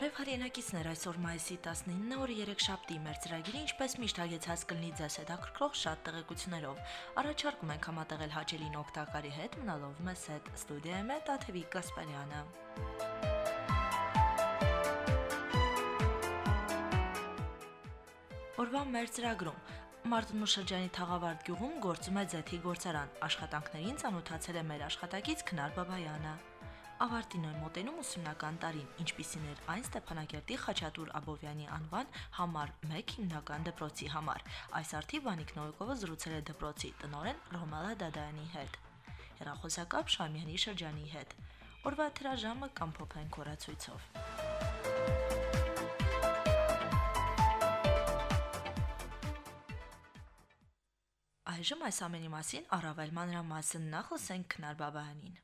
Բարև հայրենակիցներ, այսօր մայիսի 19-ը օրը 3 շաբթի մեր ծրագիրը ինչպես միշտ հագեցած կլինի ձեզ հետաքրքրող շատ տեղեկություններով։ Առաջարկում ենք համատեղել հաճելին օգտակարի հետ, մնալով մեզ հետ։ Ստուդիայում է Տաթևիկ Գասպարյանը։ Օրվա մեր ծրագրում Մարտունու շրջանի Թաղավարտ գյուղում գործում է ձեթի գործարան։ Աշխատանքներին ծանոթացել է մեր աշխատակից Քնար Բաբայանը ավարտին էր մոտենում ուսումնական տարին, ինչպիսին էր այն Ստեփանակերտի Խաչատուր Աբովյանի անվան համար 1 հիմնական դպրոցի համար։ Այս արդի Վանիկ Նոյկովը զրուցել է դպրոցի տնօրեն Ռոմալա Դադայանի հետ։ Հերախոսակապ Շամյանի շրջանի հետ։ Օրվա թրաժամը կամ փոփեն կորացույցով։ Այժմ այս ամենի մասին առավել մանրամասն նախ լսենք Քնար Բաբայանին։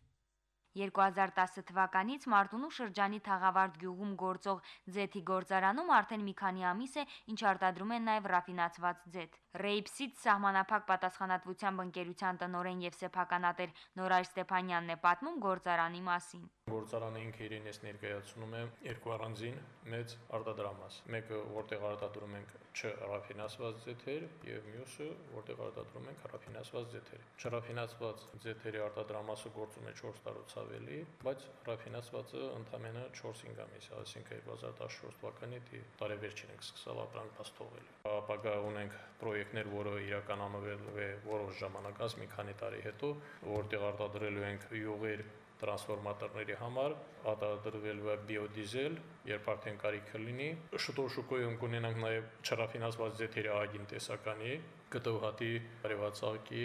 2010 թվականից Մարտունու շրջանի Թաղավարտ գյուղում գործող ձեթի գործարանում արդեն մի քանի ամիս է, ինչ արտադրում են նաև ռաֆինացված ձեթ։ Ռեյպսից սահմանափակ պատասխանատվությամբ ընկերության տնօրեն եւ սեփականատեր Նորայր Ստեփանյանն է պատմում գործարանի մասին։ Գործարանը ինքը իրենից ներկայացնում է երկու առանձին մեծ արտադրամաս։ Մեկը, որտեղ արտադրում ենք չռաֆինացված ձեթեր, եւ մյուսը, որտեղ արտադրում ենք ռաֆինացված ձեթեր։ Չռաֆինացված ձեթերի արտադրամասը գործում է 4 տարուց ավելի, բայց ռաֆինացվածը ընդամենը 4-5 ամիս, այսինքն 2014 թվականի տարեվերջին ենք սկսել ապրանք բաստողել։ Ապագա ունենք պրոյեկտներ, որը իրականանվել է որոշ ժամանակ, մի քանի տարի հետո, որտեղ արտադրելու ենք յուղեր տրանսֆորմատորների համար արտադրվելու է բիոդիզել, երբ արդեն կարիքը լինի։ Շուտով շուկայում կունենանք նաև չրաֆինանսված ձեթերի ագին տեսականի, կտավհատի, արևածաղկի,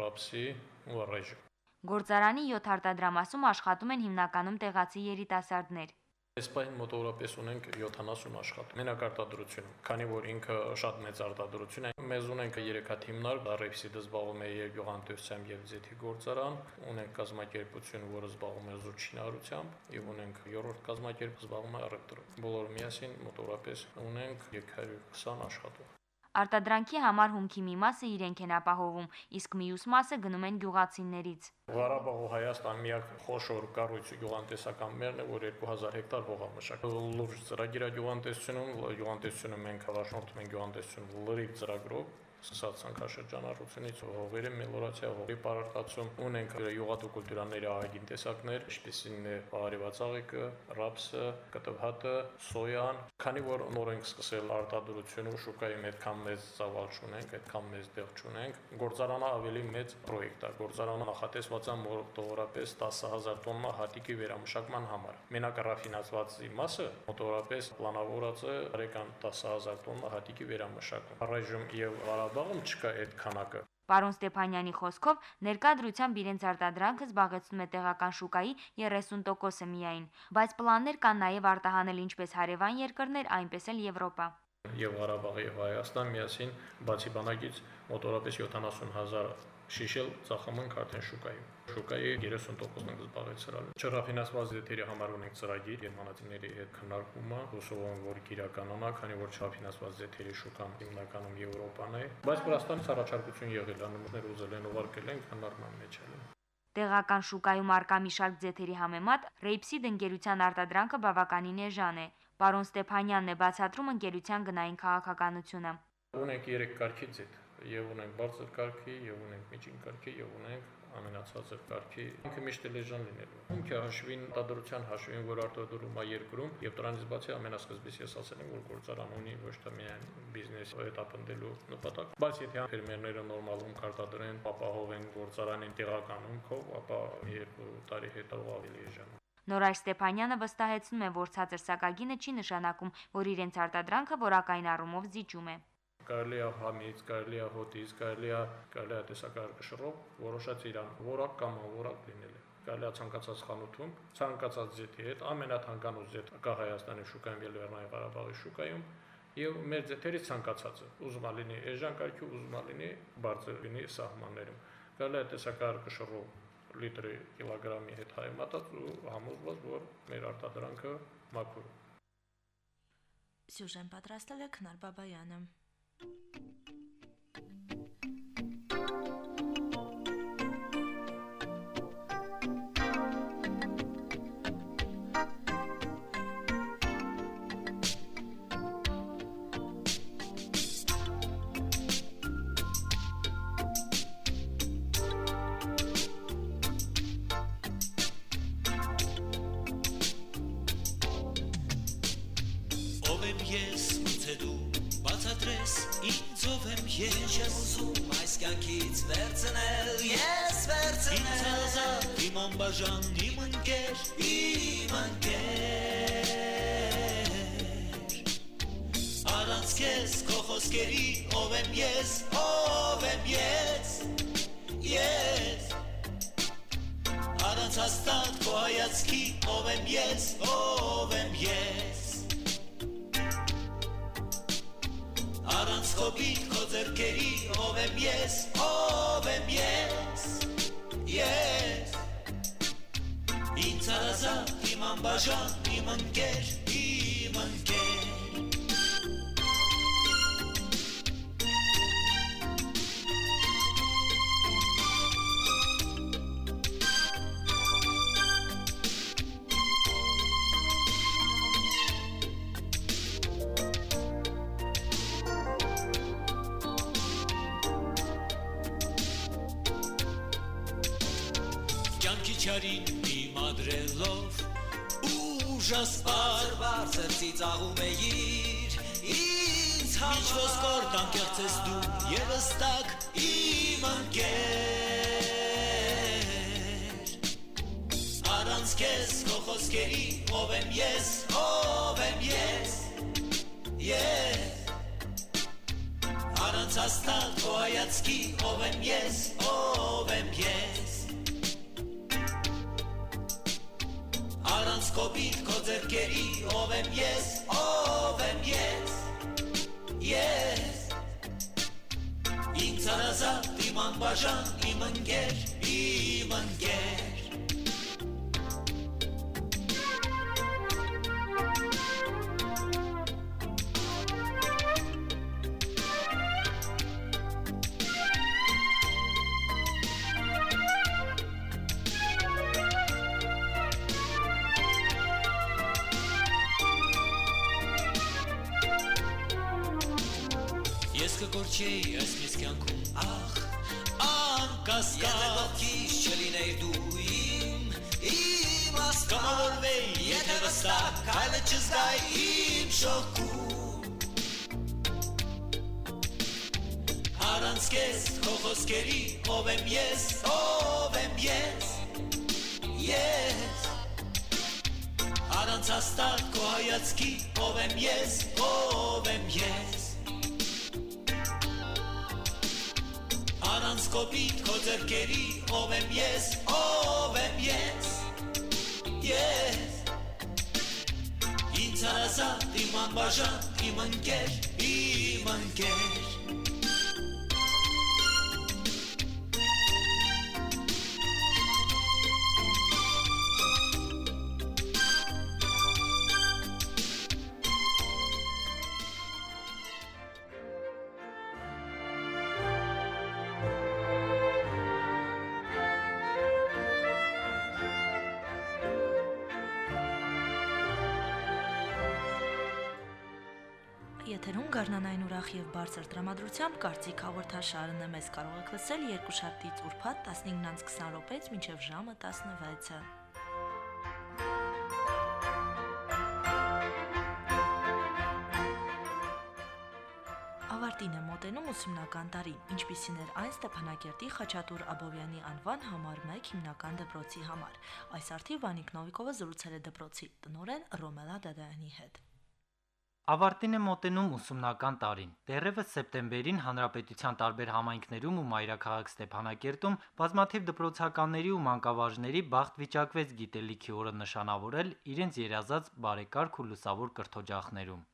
ռապսի ու առայժմ։ Գործարանի 7 արտադրամասում աշխատում են հիմնականում տեղացի երիտասարդներ։ Այս պահին մոտավորապես ունենք 70 աշխատող։ Մենակ արտադրությունում, քանի որ ինքը շատ մեծ արտադրություն է։ Մեզ ունենք 3 հատ հիմնարկ, Ռեփսիդը զբաղվում է եւ գյուղատնտեսությամբ եւ ձեթի գործարան, ունենք կազմակերպություն, որը զբաղվում է զուրջինարությամբ, եւ ունենք երրորդ կազմակերպ զբաղվում է առևտրով։ Բոլորը միասին մոտավորապես ունենք 320 աշխատող։ Արտադրանքի համար հումքի մի մասը իրենք են ապահովում, իսկ մյուս մասը գնում են գյուղացիներից։ Ղարաբաղ ու Հայաստան միակ խոշոր կառույց գյուղանտեսական մերն է, որ 2000 հեկտար հողամշակ։ Լուրջ ծրագիր է գյուղանտեսությունում, գյուղանտեսությունը մենք հավաշնորհում ենք գյուղանտեսություն լրիվ ծրագրով, սկսած ցանկաշրջանառությունից հողերի մելորացիա, հողի պարարտացում, ունենք յուղատու կուլտուրաների ահագին տեսակներ, ինչպիսին է արևածաղիկը, ռապսը, կտվհատը, սոյան, քանի որ նոր ենք սկսել արտադրությունը շուկայում այդքան մեծ ծավալ չունենք, այդքան մեծ դեղ չունենք, գործարանը ավելի մեծ պրոյեկտ է, գործարանը նախատեսված է մոտավորապես 10000 տոննա հատիկի վերամշակման համար։ Մենակ ռաֆինացվածի մասը մոտավորապես պլանավորած է արեկան 10000 տոննա հատիկի վերամշակում։ Առայժմ եւ Ղարաբաղ Ղարաբաղում չկա այդ քանակը։ Պարոն Ստեփանյանի խոսքով ներկայդրությամբ իրենց արտադրանքը զբաղեցնում է տեղական շուկայի 30%-ը միայն, բայց պլաններ կան նաև արտահանել ինչպես հարևան երկրներ, այնպես էլ Եվրոպա եւ Ղարաբաղ եւ Հայաստան միասին բացի բանակից մոտորապես 70000 շիշել ծախամանք արդեն շուկայում։ Շուկայի 30%-ն ենք զբաղեցրել։ Չռաֆինացված դեպքերի համար ունենք ծրագիր գերմանացիների հետ քննարկումը, հուսով որ կիրականանա, քանի որ չռաֆինացված դեպքերի շուկան հիմնականում Եվրոպան է, բայց Վրաստանից առաջարկություն եղել է, նմուշներ ուզել են ուղարկել են քննարկման մեջ էլ։ Տեղական շուկայում արկա մի շարք ձեթերի համեմատ Ռեյպսիդ ընկերության արտադրանքը բավականին էժան է։ Պարոն Ստեփանյանն է բացատրում ընկերության գնային քաղաքականությունը։ Ունենք 3 կարգի ձեթ եւ ունենք բարձր կարգի, եւ ունենք միջին կարգի, եւ ունենք ամենացածր կարգի։ Ինքը միշտ էլ էժան լինելու։ Ինքը հաշվին տադրության հաշվին, որ արտադրում է երկրում, եւ դրանից բացի ամենասկզբից ես ասել եմ, որ գործարան ունի ոչ թե միայն բիզնես հետապնդելու նպատակ, բայց եթե ֆերմերները նորմալում կարտադրեն, ապահովեն գործարանին տեղականում քով, ապա երկու տարի հետո ավելի էժան Նորայր Ստեփանյանը վստահեցնում է, որ ցածր սակագինը չի նշանակում, որ իրենց արտադրանքը որակային առումով զիջում է կարելի է համից, կարելի է հոտից, կարելի է կարելի է տեսակարգշռով որոշած իրան որակ կամ անորակ լինել է կարելի է ցանկացած խանութում, ցանկացած ձեթի հետ, ամենաթանկանոց ձեթ կա Հայաստանի շուկայում եւ Լեռնային Ղարաբաղի շուկայում եւ մեր ձեթերից ցանկացածը ուզում լինի էժան կարգի, ուզում լինի բարձր լինի սահմաններում։ Կարելի է տեսակարգշռով լիտրի կիլոգրամի հետ հայմատած ու համոզված, որ մեր արտադրանքը մաքուր։ Սյուժեն պատրաստել է Քնար Բաբայանը։ Thank you. Իմ անբաժան, իմ ընկեր, իմ եւս տակ իմ ընկեր Առանց քեզ քո խոսքերի ով եմ ես ով եմ ես Ես Առանց հաստատ քո հայացքի ով եմ ես ով եմ ես Առանց կոպիտ քո ձեռքերի ով եմ ես, իմ անբաժան, իմ կոպիտ քո ձեռքերի ով եմ ես ով եմ ես ես ինձ հարազատ իմ անբաժան իմ ընկեր իմ ընկեր եւ բարձր տրամադրությամբ կարծիք հաղորդաշարն է մեզ կարող եք լսել երկուշաբթից ուրբաթ 15-ից 20 րոպեից մինչև ժամը 16-ը։ Ավարտին է մոտենում ուսումնական տարին, ինչպիսին էր այն Ստեփանակերտի Խաչատուր Աբովյանի անվան համար 1 հիմնական դպրոցի համար։ Այս արդի Վանիկ Նովիկովը զրուցել է դպրոցի տնօրեն Ռոմելա Դադայանի հետ։ Ավարտին է մոտենում ուսումնական տարին։ Դեռևս սեպտեմբերին հանրապետության տարբեր համայնքներում ու մայրաքաղաք Ստեփանակերտում բազմաթիվ դպրոցականների ու մանկավարժների բախտ վիճակվեց գիտելիքի օրը նշանավորել իրենց երազած բարեկարգ ու լուսավոր կրթօջախներում։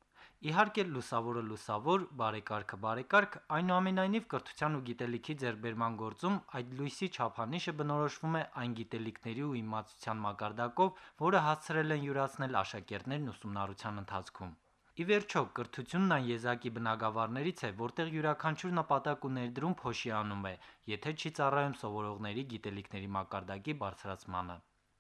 Իհարկե լուսավորը լուսավոր, բարեկարգը բարեկարգ, այնուամենայնիվ կրթության ու գիտելիքի ձեռբերման գործում այդ լույսի չափանիշը բնորոշվում է այն գիտելիքների ու իմացության մակարդակով, որը հասցրել են յուրացնել աշակերտներն ուսումնառության ընթացքում։ Ի վերջո, կրթությունն այն եզակի բնագավառներից է, որտեղ յուրաքանչյուր նպատակ ու ներդրում փոշիանում է, եթե չի ծառայում սովորողների գիտելիքների մակարդակի բարձրացմանը։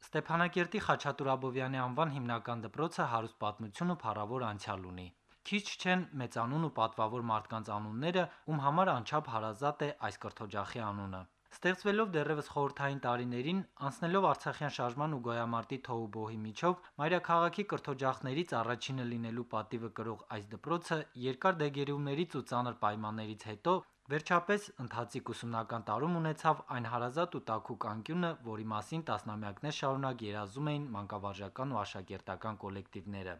Ստեփանակերտի Խաչատուր Աբովյանի անվան հիմնական դպրոցը հարուստ պատմություն ու փառավոր անցյալ ունի։ Քիչ չեն մեծանուն ու պատվավոր մարդկանց անունները, ում համար անչափ հարազատ է այս կրթօջախի անունը։ Ստեղծվելով դեռևս խորհրդային տարիներին, անցնելով Արցախյան շարժման ու Գոյամարտի թոհուբոհի միջով, մայրաքաղաքի կրթօջախներից առաջինը լինելու պատիվը կրող այս դպրոցը երկար դեգերումներից ու ծանր պայմաններից հետո Վերջապես ընթացիկ ուսումնական տարում ունեցավ այն հարազատ ու տաքուկ անկյունը, որի մասին տասնամյակներ շարունակ երազում էին մանկավարժական ու աշակերտական կոլեկտիվները։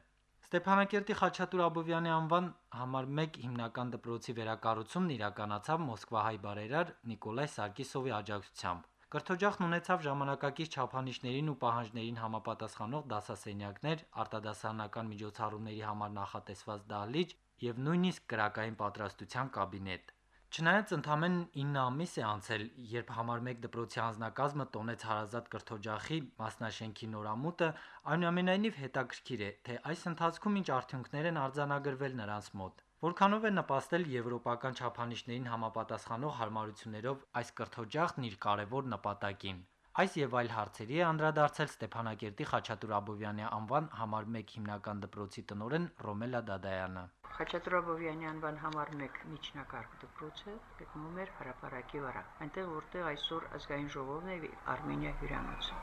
Ստեփանակերտի Խաչատուր Աբովյանի անվան համար 1 հիմնական դպրոցի վերակառուցումն իրականացավ Մոսկվահայ բարերար Նիկոլայ Սարգիսովի աջակցությամբ։ Կրթօջախն ունեցավ ժամանակակից չափանիշներին ու պահանջներին համապատասխանող դասասենյակներ, արտադասարանական միջոցառումների համար նախատեսված դահլիճ եւ նույնիսկ կրակային պատրաստության կաբինետ։ Չնայած ընդամենը 9 ամիս է անցել, երբ համար 1 դպրոցի անձնակազմը տոնեց հարազատ կրթօջախի մասնաշենքի նորամուտը, այնուամենայնիվ հետաքրքիր է, թե այս ընթացքում ինչ արդյունքներ են արձանագրվել նրանց մոտ։ Որքանով է նպաստել եվրոպական չափանիշներին համապատասխանող հարմարություններով այս կրթօջախն իր կարևոր նպատակին։ Այս եւ այլ հարցերի է անդրադարձել Ստեփանակերտի Խաչատուր Աբովյանի անվան համար 1 հիմնական դպրոցի տնօրեն Ռոմելա Դադայանը։ Խաչատուր Աբովյանի անվան համար 1 միջնակարգ դպրոցը գտնվում էր հրապարակի վրա, այնտեղ որտեղ այսօր ազգային ժողովն է Արմենիա հյուրանոցը։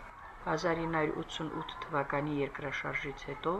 1988 թվականի երկրաշարժից հետո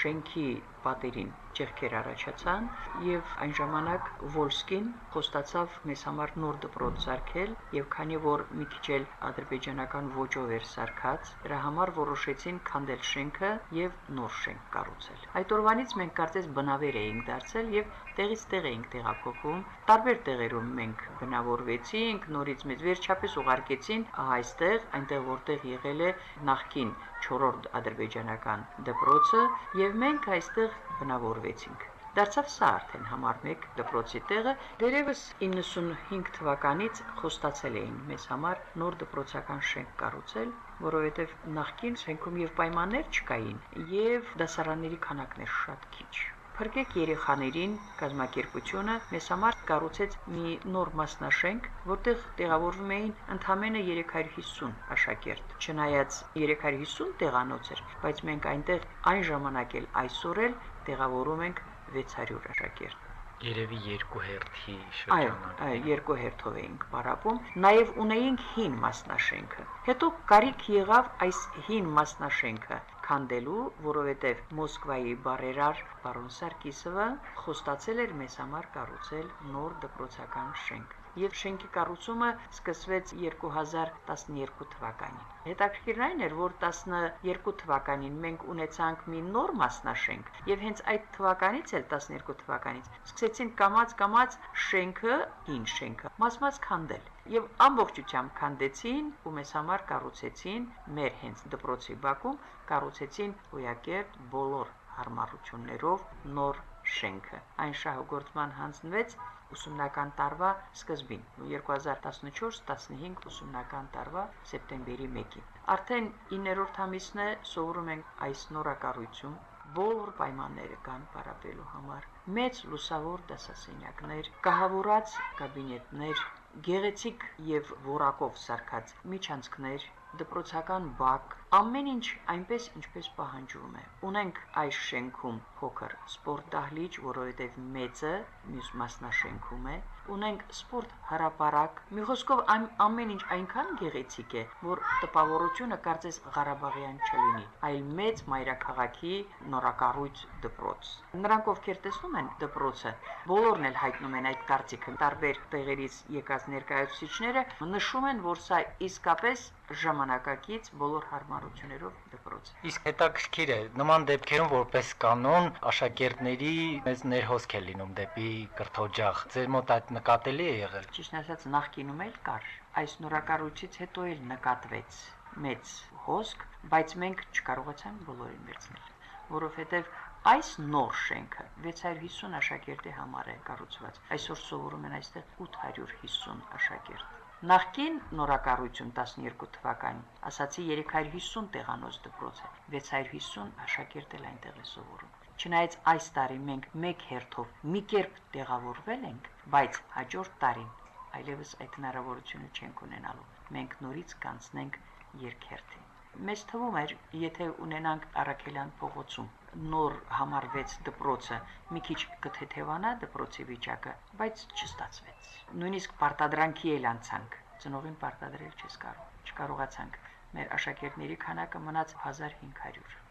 շենքի պատերին ճեղքեր առաջացան եւ այն ժամանակ Վոլսկին խոստացավ մեզ համար նոր դպրոց սարքել եւ քանի որ մի քիչ էլ ադրբեջանական ոճով էր սարքած դրա համար որոշեցին քանդել շենքը եւ նոր շենք կառուցել այդ օրվանից մենք կարծես բնավեր էինք դարձել եւ տեղից տեղ էինք տեղափոխվում տարբեր տեղերում մենք բնավորվեցինք նորից մեզ վերջապես ուղարկեցին այստեղ այնտեղ որտեղ եղել է նախքին 4-րդ ադրբեջանական դպրոցը եւ մենք այստեղ բնավորվեցինք դարձավ սա արդեն համար 1 դպրոցի տեղը դերևս 95 թվականից խոստացել էին մեզ համար նոր դպրոցական շենք կառուցել որովհետև նախկին շենքում եւ պայմաններ չկային եւ դասարանների քանակն էր շատ քիչ Փրկեք երեխաներին կազմակերպությունը մեզ համար կառուցեց մի նոր մասնաշենք, որտեղ տեղավորվում էին ընդամենը 350 աշակերտ։ Չնայած 350 տեղանոց էր, բայց մենք այնտեղ այն ժամանակ էլ այսօր էլ տեղավորում ենք 600 աշակերտ երևի երկու հերթի շրջանակ։ Այո, երկու հերթով էինք պարապում, նաև ունեինք հին մասնաշենքը։ Հետո կարիք եղավ այս հին մասնաշենքը քանդելու, որովհետև Մոսկվայի բարերար պարոն Սարգիսովը խոստացել էր մեզ համար կառուցել նոր դպրոցական շենք եւ շենքի կառուցումը սկսվեց 2012 թվականին։ Հետաքրքիրն այն էր, որ 12 թվականին մենք ունեցանք մի նոր մասնաշենք եւ հենց այդ թվականից էլ 12 թվականից սկսեցին կամած-կամած շենքը, հին շենքը, մաս-մաս քանդել եւ ամբողջությամբ քանդեցին ու մեզ համար կառուցեցին մեր հենց դպրոցի բակում կառուցեցին հոյակերտ բոլոր հարմարություններով նոր շենքը։ Այն շահագործման հանձնվեց ուսումնական տարվա սկզբին 2014-15 ուսումնական տարվա սեպտեմբերի 1-ին արդեն 9-րդ ամիսն է սովորում ենք այս նորակառույցում բոլոր պայմանները կան պարապելու համար մեծ լուսավոր դասասենյակներ կահավորած կաբինետներ գեղեցիկ եւ որակով սարքած միջանցքներ դպրոցական բակ, ամեն ինչ այնպես ինչպես պահանջվում է։ Ունենք այս շենքում փոքր սպորտ դահլիճ, որովհետև մեծը մյուս մասնաշենքում է, ունենք սպորտ հրապարակ։ Մի խոսքով այն ամեն ինչ այնքան գեղեցիկ է, որ տպավորությունը կարծես Ղարաբաղյան չլինի, այլ մեծ մայրաքաղաքի նորակառույց դպրոց։ Նրանք ովքեր տեսնում են դպրոցը, բոլորն էլ հայտնում են այդ կարծիքը։ Տարբեր տեղերից եկած ներկայացուցիչները նշում են, որ սա իսկապես ժամանակակից բոլոր հարմարություններով դպրոց։ Իսկ հետաքրքիր է, նման դեպքերում որպես կանոն աշակերտների մեծ ներհոսք է լինում դեպի կրթօջախ։ Ձեր մոտ այդ նկատելի է եղել։ Ճիշտ ասած, նախկինում էլ կար։ Այս նորակառույցից հետո էլ նկատվեց մեծ հոսք, բայց մենք չկարողացանք բոլորին վերցնել, որովհետև Այս նոր շենքը 650 աշակերտի համար է կառուցված։ Այսօր սովորում են այստեղ 850 աշակերտ։ Նախկին նորակառույցում 12 թվականին ասացի 350 տեղանոց դպրոց է, 650 աշակերտ էլ այնտեղ է սովորում։ Չնայած այս տարի մենք մեկ հերթով մի կերպ տեղավորվել ենք, բայց հաջորդ տարին այլևս այդ հնարավորությունը չենք ունենալու։ Մենք նորից կանցնենք երկերթի։ Մեզ թվում էր, եթե ունենանք Արաքելյան փողոցում նոր համարվեց դպրոցը, մի քիչ կթեթևանա դպրոցի վիճակը, բայց չստացվեց նույնիսկ պարտադրանքի էլ անցանք ծնողին պարտադրել չես կարող չկարողացանք մեր աշակերտների քանակը մնաց 1500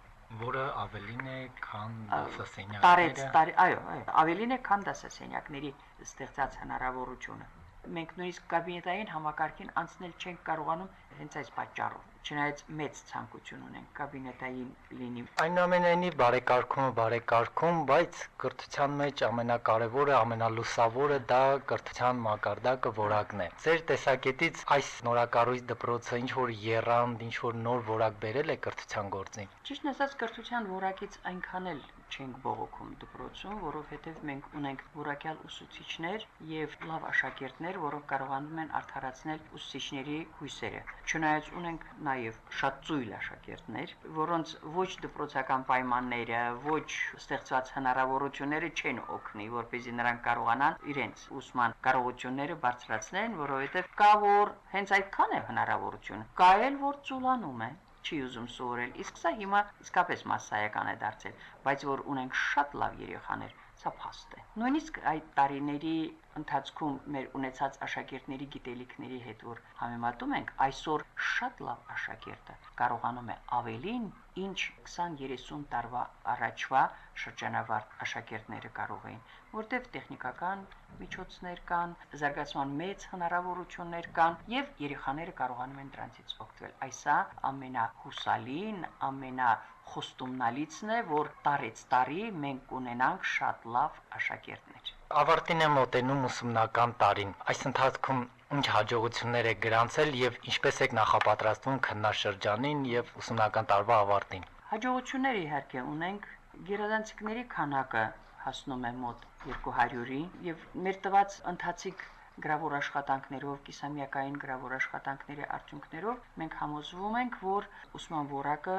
որը ավելին է, քան տարեց դասասենյակները։ տարի, այո, այո, ավելին է քան դասասենյակների ստեղծած հնարավորությունը։ Մենք նույնիսկ կաբինետային համակարգին անցնել չենք կարողանում հենց այս պատճառով չնայած մեծ ցանկություն ունենք կաբինետային լինի։ Այնուամենայնիվ բարեկարգումը բարեկարգում, բայց կրթության մեջ ամենակարևորը, ամենալուսավորը դա կրթության մակարդակը որակն է։ Ձեր տեսակետից այս նորակառույց դպրոցը ինչ որ երանգ, ինչ որ նոր որակ բերել է կրթության գործին։ Ճիշտն ասած կրթության որակից այնքան էլ չենք բողոքում դպրոցում, որովհետև մենք ունենք որակյալ ուսուցիչներ եւ լավ աշակերտներ, որոնք կարողանում են արդարացնել ուսուցիչների հույսերը։ Չնայած ունենք նաեւ շատ ծույլ աշակերտներ, որոնց ոչ դպրոցական պայմանները, ոչ ստեղծված հնարավորությունները չեն օգնի, որպեսզի նրանք կարողանան իրենց ուսման կարողությունները բարձրացնեն, որովհետև կա որ հենց այդքան է հնարավորություն։ Կա էլ որ ծուլանում է չի ուզում սովորել։ Իսկ սա հիմա իսկապես massայական է դարձել, բայց որ ունենք շատ լավ երեխաներ, սա փաստ է։ Նույնիսկ այդ տարիների ընթացքում մեր ունեցած աշակերտների գիտելիքների հետ որ համեմատում ենք, այսօր շատ լավ աշակերտը կարողանում է ավելին, ինչ 20-30 տարվա առաջվա շրջանավարտ աշակերտները կարող էին, որտեղ տեխնիկական միջոցներ կան, զարգացման մեծ հնարավորություններ կան եւ երեխաները կարողանում են դրանցից օգտվել։ Այսա ամենահուսալին, ամենա խոստումնալիցն է, որ տարեց տարի մենք կունենանք շատ լավ աշակերտներ։ Ավարտին է մոտենում ուսումնական տարին։ Այս ընթացքում ինչ հաջողություններ եք գրանցել եւ ինչպես եք նախապատրաստվում քննաշրջանին եւ ուսումնական տարվա ավարտին։ Հաջողություններ իհարկե ունենք, գերազանցիկների քանակը հասնում է մոտ 200-ի եւ մեր տված ընթացիկ գրավոր աշխատանքներով, կիսամյակային գրավոր աշխատանքների արդյունքներով մենք համոզվում ենք, որ ուսման որակը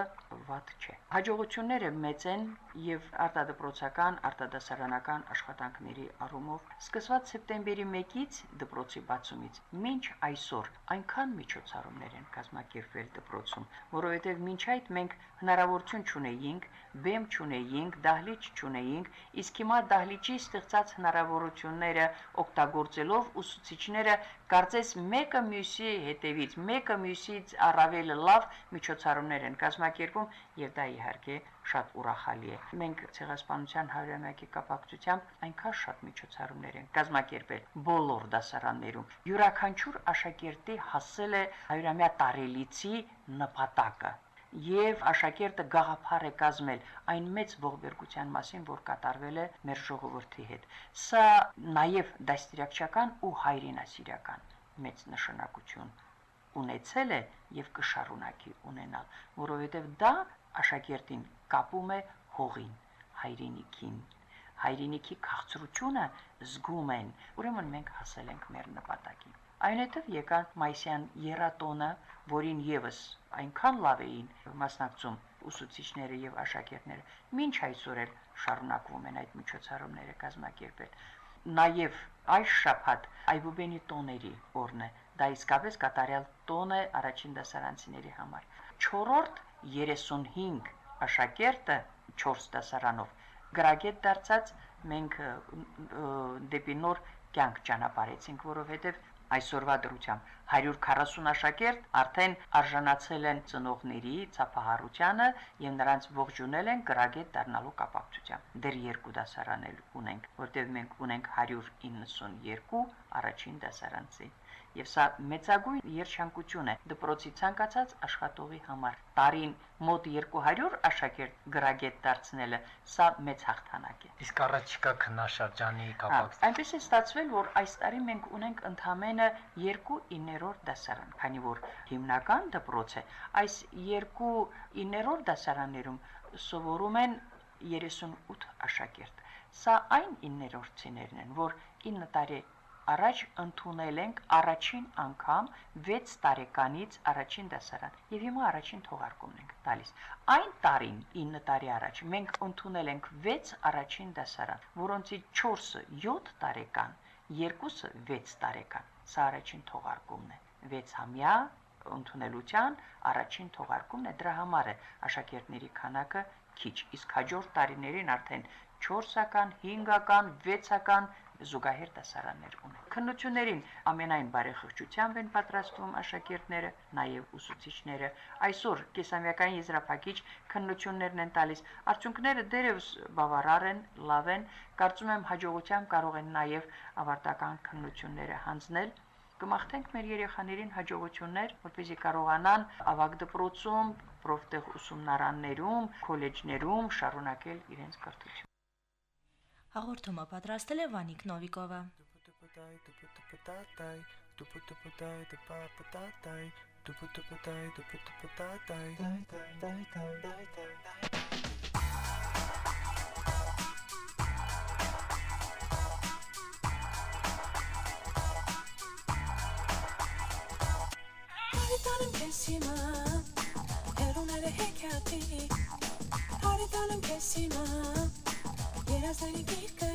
վատ չէ։ Հաջողությունները մեծ են եւ արտադպրոցական, արտադասարանական աշխատանքների առումով սկսված սեպտեմբերի 1-ից դպրոցի բացումից մինչ այսօր այնքան միջոցառումներ են կազմակերպվել դպրոցում, որովհետեւ մինչ այդ մենք հնարավորություն չունեինք, բեմ չունեինք, դահլիճ չունեինք, իսկ հիմա դահլիճի ստեղծած հնարավորությունները օգտագործելով ուսուցիչները կարծես մեկը մյուսի հետևից, մեկը մյուսից առավել լավ միջոցառումներ են կազմակերպում եւ դա իհարկե շատ ուրախալի է։ Մենք ցեղասպանության 100-ամյակի կապակցությամբ այնքան շատ միջոցառումներ են կազմակերպել բոլոր դասարաններում։ Յուրաքանչյուր աշակերտի հասել է 100-ամյա տարելիցի նպատակը եւ աշակերտը գաղափար է կազմել այն մեծ ողբերգության մասին, որ կատարվել է մեր ժողովրդի հետ։ Սա նաեւ դաստիարակչական ու հայրենասիրական մեծ նշանակություն ունեցել է եւ կշարունակի ունենալ, որովհետեւ դա աշակերտին կապում է հողին, հայրենիքին։ Հայրենիքի քաղցրությունը զգում են, ուրեմն մենք հասել ենք մեր նպատակին։ Այնուհետև եկան Մայսյան երատոնը, որին եւս այնքան լավ էին մասնակցում ուսուցիչները եւ աշակերտները, ոչ այսօր էլ շարունակվում են այդ միջոցառումները կազմակերպել։ Նաեւ այս շաբաթ Այբուբենի տոների օրն է, դա իսկապես կատարյալ տոն է առաջին դասարանցիների համար։ 4-րդ 35 աշակերտը 4 դասարանով գրագետ դարձած մենք դեպի նոր կյանք ճանապարհեցինք, որովհետև այսօրվա դրությամբ. 140 աշակերտ արդեն արժանացել են ծնողների ցափահարությանը եւ նրանց ողջունել են գրագետ դառնալու կապակցությամբ։ Դեռ երկու դասարան էլ ունենք, որտեղ մենք ունենք 192 առաջին դասարանցի եւ սա մեծագույն երջանկություն է դպրոցի ցանկացած աշխատողի համար։ Տարին մոտ 200 աշակերտ գրագետ դարձնելը սա մեծ հաղթանակ է։ Իսկ առաջիկա քննաշրջանի կապակցությամբ Այնպես է ստացվել, որ այս տարի մենք ունենք ընդամենը 2-9-րդ դասարան, քանի որ հիմնական դպրոց է։ Այս 2-9-րդ դասարաններում սովորում են 38 աշակերտ։ Սա այն 9-րդցիներն են, որ 9 տարի առաջ ընդունել ենք առաջին անգամ 6 տարեկանից առաջին դասարան եւ հիմա առաջին թողարկումն ենք տալիս այն տարին 9 տարի առաջ մենք ընդունել ենք 6 առաջին դասարան որոնցից 4-ը 7 տարեկան երկուսը 6 տարեկան սա առաջին թողարկումն է 6 համյա ընդունելության առաջին թողարկումն է դրա համար է աշակերտների քանակը քիչ իսկ հաջորդ տարիներին արդեն 4-ական, 5-ական, 6-ական զուգահեռ դասարաններ ունեն։ Քննություններին ամենայն բարեխղճությամբ են պատրաստվում աշակերտները, նաև ուսուցիչները։ Այսօր կեսամյակային եզրափակիչ քննություններն են տալիս։ Արդյունքները դերևս բավարար են, լավ են, կարծում եմ հաջողությամբ կարող են նաև ավարտական քննությունները հանձնել կմաղթենք մեր երեխաներին հաջողություններ, որպեսզի կարողանան ավագ դպրոցում, պրոֆտեղ ուսումնարաններում, քոլեջներում շարունակել իրենց կրթությունը։ Հաղորդումը պատրաստել է Վանիկ Նովիկովը։ Հարիտանım kesima Erunere hekati Haritanım Yes, I need good.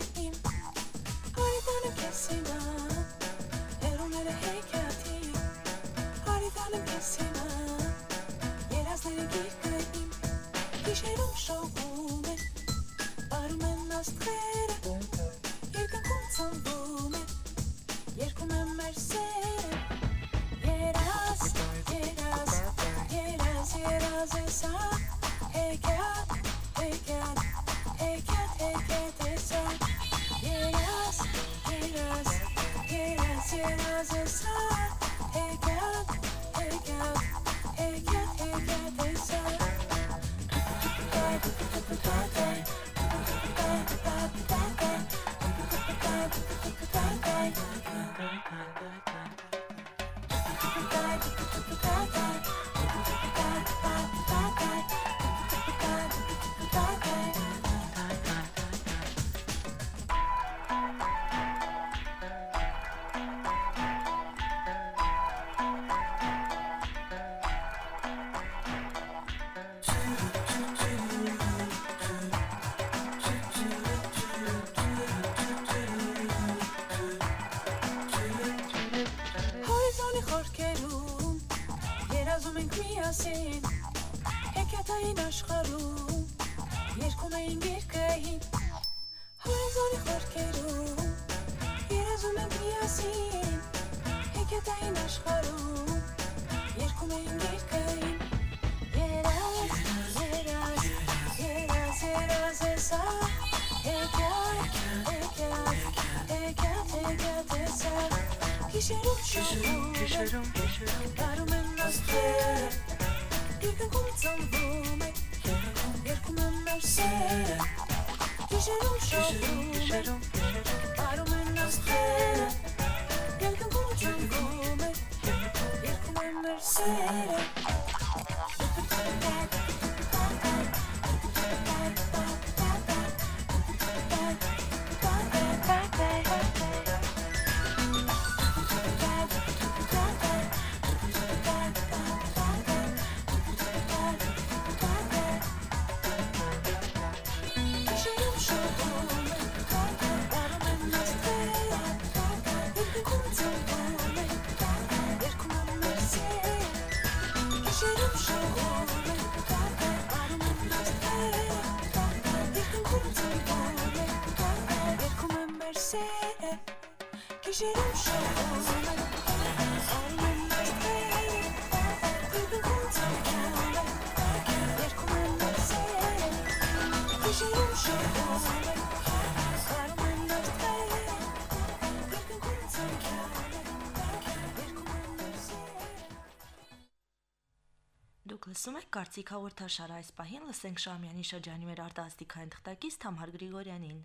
Gişerim şorum, gişerim, gişerim Darım en nostre Yerken kumtsam vume Yerkum en mersere Gişerim şorum, gişerim, Darım en nostre Yerken kumtsam vume Yerkum en mersere Gişerim Դուք լսում եք Կարծիք հաղորդաշարը այս պահին լսենք Շամյանի շրջանի մեր արտասթիկային թղթակից Թամար Գրիգորյանին։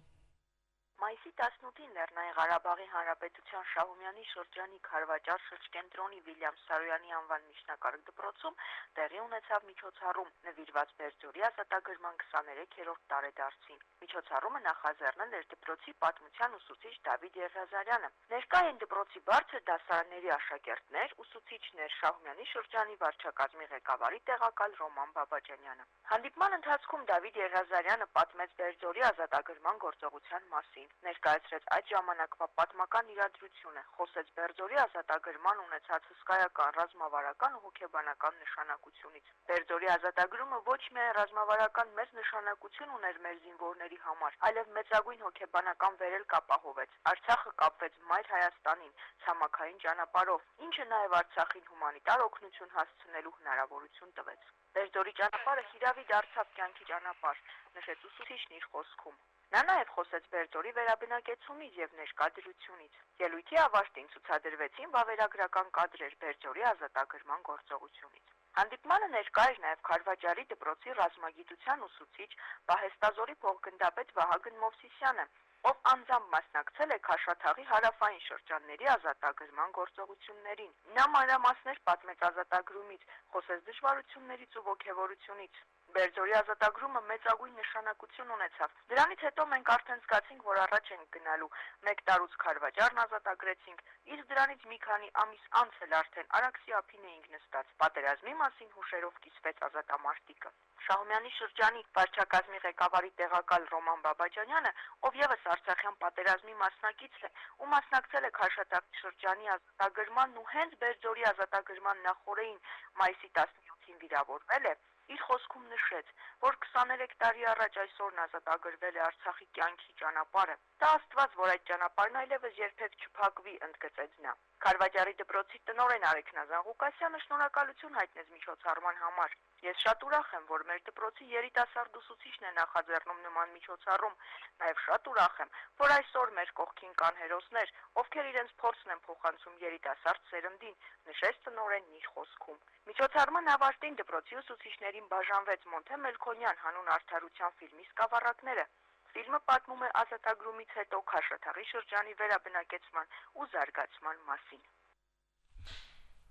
18-ին Լեռնային Ղարաբաղի Հանրապետության Շահումյանի շրջանի Խարվաճար շրջկենտրոնի Վիլյամ Սարոյանի անվան միջնակարգ դպրոցում տեղի ունեցավ միջոցառում նվիրված Բերձորի ազատագրման 23-րդ տարեդարձին։ Միջոցառումը նախաձեռնել էր դպրոցի պատմության ուսուցիչ Դավիթ Երազարյանը։ Ներկա են դպրոցի բարձր դասարանների աշակերտներ, ուսուցիչներ Շահումյանի շրջանի վարչակազմի ղեկավարի տեղակալ Ռոման Բաբաջանյանը։ Հանդիպման ընթացքում Դավիթ Երազարյանը պատմեց Բերձորի ազատագրման գործողության մասին, ներկայացրեց այդ ժամանակվա պատմական իրադրություն է, խոսեց Բերձորի ազատագրման ունեցած հսկայական ռազմավարական ու հոգեբանական նշանակությունից։ Բերձորի ազատագրումը ոչ միայն ռազմավարական մեծ նշանակություն ուներ մեր զինվորների համար, այլև մեծագույն հոգեբանական վերելք ապահովեց։ Արցախը կապվեց Մայր Հայաստանին ցամաքային ճանապարհով, ինչը նաև Արցախին հումանիտար օգնություն հասցնելու հնարավորություն տվեց։ Բերձորի ճանապարհը հիրավի դարձավ կյանքի ճանապարհ, նշեց ուսուցիչն իր խոսքում։ Նա նաև խոսեց Բերձորի վերաբնակեցումից եւ ներկա դրությունից։ Ելույթի ավարտին ցուցադրվեցին վավերագրական կադրեր Բերձորի ազատագրման գործողությունից։ Հանդիպմանը ներկա էր նաև Խարվաճարի դպրոցի ռազմագիտության ուսուցիչ Պահեստազորի փոխգնդապետ Վահագն Մովսիսյանը, ով անձամբ մասնակցել է Քաշաթաղի հարավային շրջանների ազատագրման գործողություններին։ Նա մանրամասներ պատմեց ազատագրումից, խոսեց դժվարություններից ու ողջավորությունից։ Բերձորի ազատագրումը մեծագույն նշանակություն ունեցավ։ Դրանից հետո մենք արդեն զգացինք, որ առաջ ենք գնալու։ Մեկ տարուց Խարվաճարն ազատագրեցինք, իսկ դրանից մի քանի ամիս անց էլ արդեն Արաքսի ափին էինք նստած։ Պատերազմի մասին հուշերով կիսվեց ազատամարտիկը։ Շահումյանի շրջանի վարչակազմի ղեկավարի տեղակալ Ռոման Բաբաջանյանը, ով եւս Արցախյան պատերազմի մասնակից է, ու մասնակցել է Խաշաթաղի շրջանի ազատագրմանն ու հենց Բերձորի ազատագրման նախորդին մայիսի 17-ին վիրավորվել է, իր խոսքում նշեց, որ 23 տարի առաջ այսօրն ազատագրվել է Արցախի կյանքի ճանապարհը։ Դա Աստված, որ այդ ճանապարհն այլևս երբեք չփակվի, ընդգծեց նա։ Խարվաճարի դպրոցի տնօրեն Արեքնազան Ղուկասյանը շնորհակալություն հայտնեց միջոցառման համար։ Ես շատ ուրախ եմ, որ մեր դպրոցի երիտասարդ ուսուցիչն է նախաձեռնում նման միջոցառում։ Նաև շատ ուրախ եմ, որ այսօր մեր կողքին կան հերոսներ, ովքեր իրենց փորձն են փոխանցում երիտասարդ սերնդին, նշեց տնօրենն իր խոսքում։ Միջոցառման ավարտին դպրոցի ուսուցիչներին բաժանվեց Մոնթե Մելքոնյան հանուն արդարության ֆիլմի սկավառակները։ Ֆիլմը պատմում է ազատագրումից հետո Քաշաթաղի շրջանի վերաբնակեցման ու զարգացման մասին։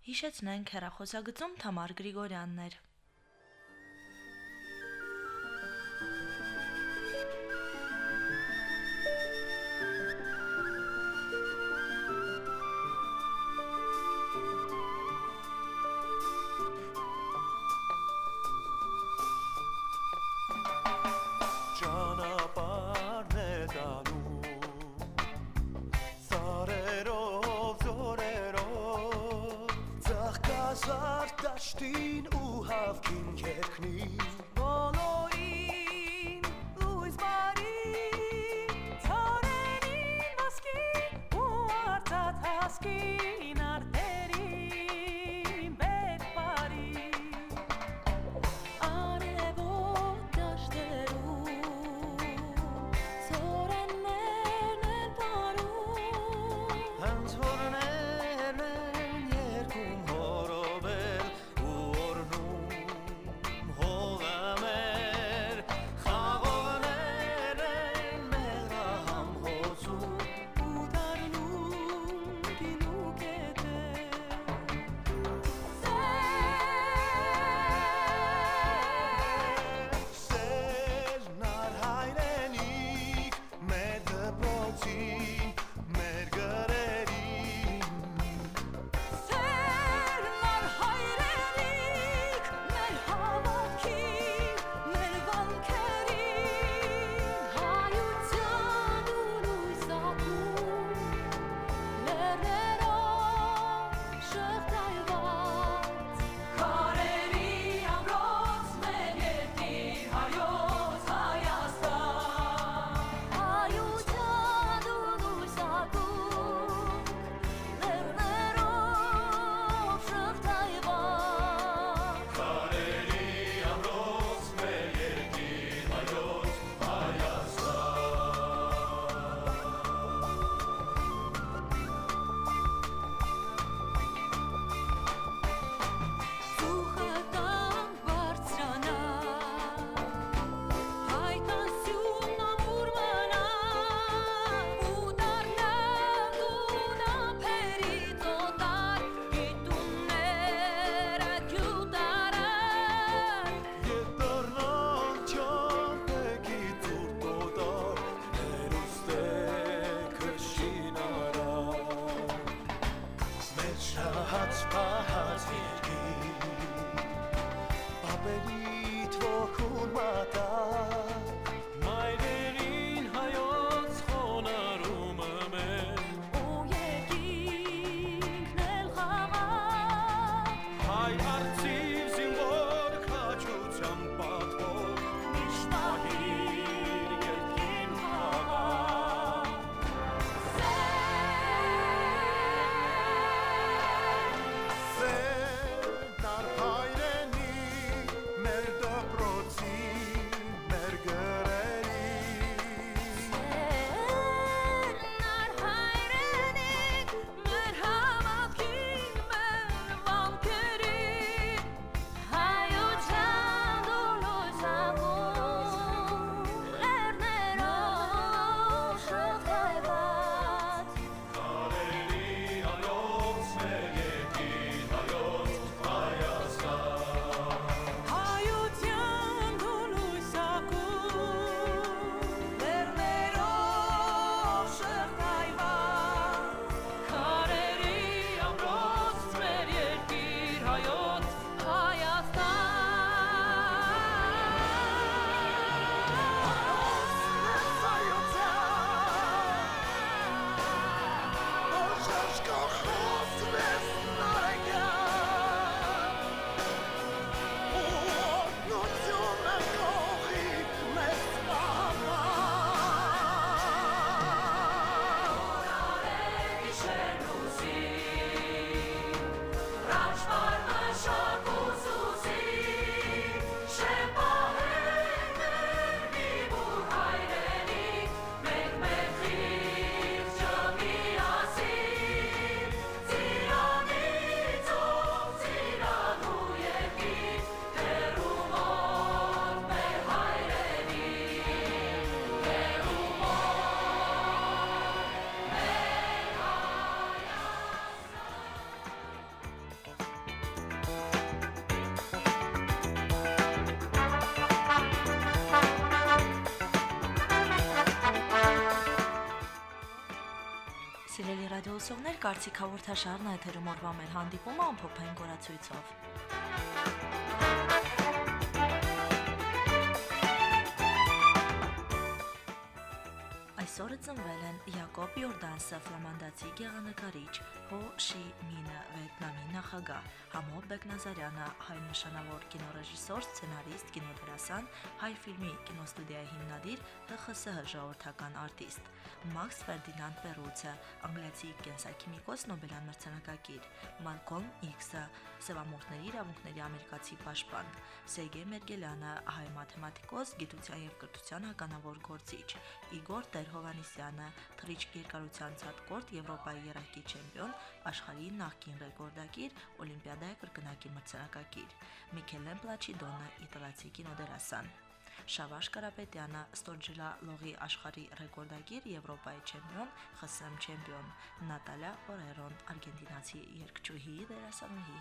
Հիշեցնենք հերախոսագծում Թամար Գրիգորյանն էր։ see. Կարծիք հաղորդաշարն եթերում օրվա մեր հանդիպումը ամփոփային գորացույցով։ Այսօրը ծնվել են Յակոբ Յորդանսը, ֆլամանդացի գեղանկարիչ, Հո Շի Մինը, նախագահ, Համո Բեկնազարյանը, հայ նշանավոր կինոռեժիսոր, սցենարիստ, կինոդերասան, հայ ֆիլմի կինոստուդիայի հիմնադիր, ՀԽՍՀ ժողովրդական արտիստ, Մաքս Ֆերդինանդ Պերուցը, անգլիացի կենսաքիմիկոս Նոբելյան մրցանակակիր, Մալկոմ Իքսը, Սևամորտների իրավունքների ամերիկացի պաշտպան, Սերգեյ Մերգելյանը, հայ մաթեմատիկոս, գիտության եւ կրթության հականավոր գործիչ, Իգոր Տեր-Հովանիսյանը, թռիչք երկարության ցածկորտ Եվրոպայի երակի չեմպիոն, աշխարհի նախկին ռեկորդակիր, Օլիմպիադայի կրկնակի մրցանակակիր, Միքելեն Պլաչիդոնը, իտալացի կինոդերասան։ Շավարժ Կարապետյանը, Ստորջիլա լողի աշխարհի ռեկորդագիր, Եվրոպայի չեմպիոն, ԽՍՀՄ չեմպիոն, Նատալիա Օրերոն, արգենտինացի երգչուհի, դերասանուհի։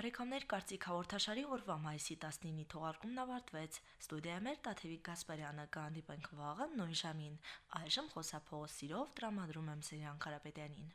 Բարեկամներ կարծիք հաղորդաշարի օրվա մայիսի 19-ի թողարկումն ավարտվեց։ Ստուդիայում էր Տաթևիկ Գասպարյանը, կհանդիպենք վաղը նույն ժամին։ Այժմ խոսափողը սիրով տրամադրում եմ Սերյան Կարապետյանին։